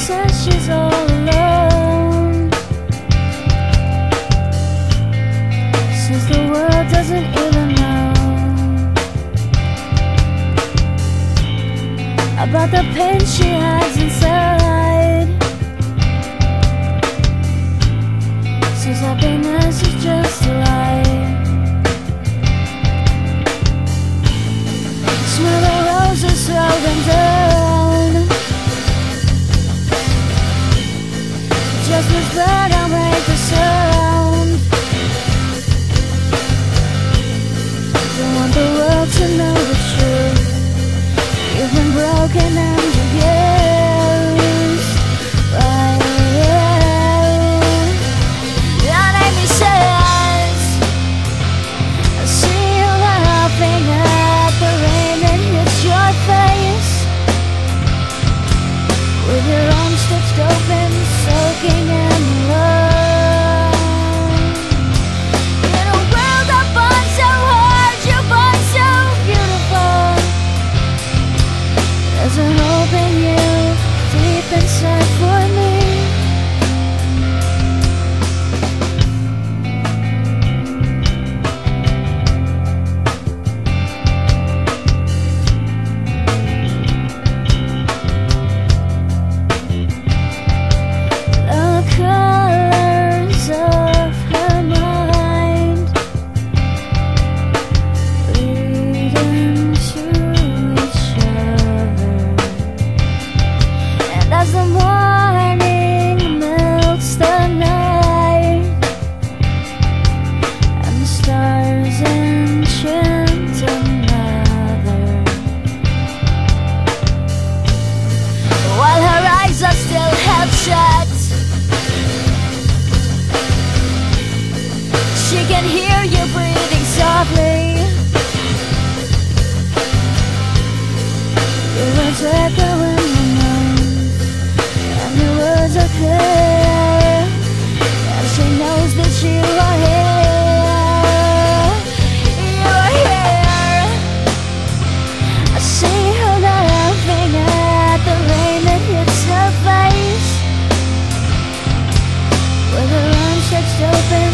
says she's all alone. Says the world doesn't even know about the pain she has to know the truth. You've been broken and abused by you Your name I see you laughing at the rain that hits your face. With your arms stretched open, soaking in sad for shut. She can hear you breathing softly. The words echo in my mind, and the words are clear, and she knows that you. open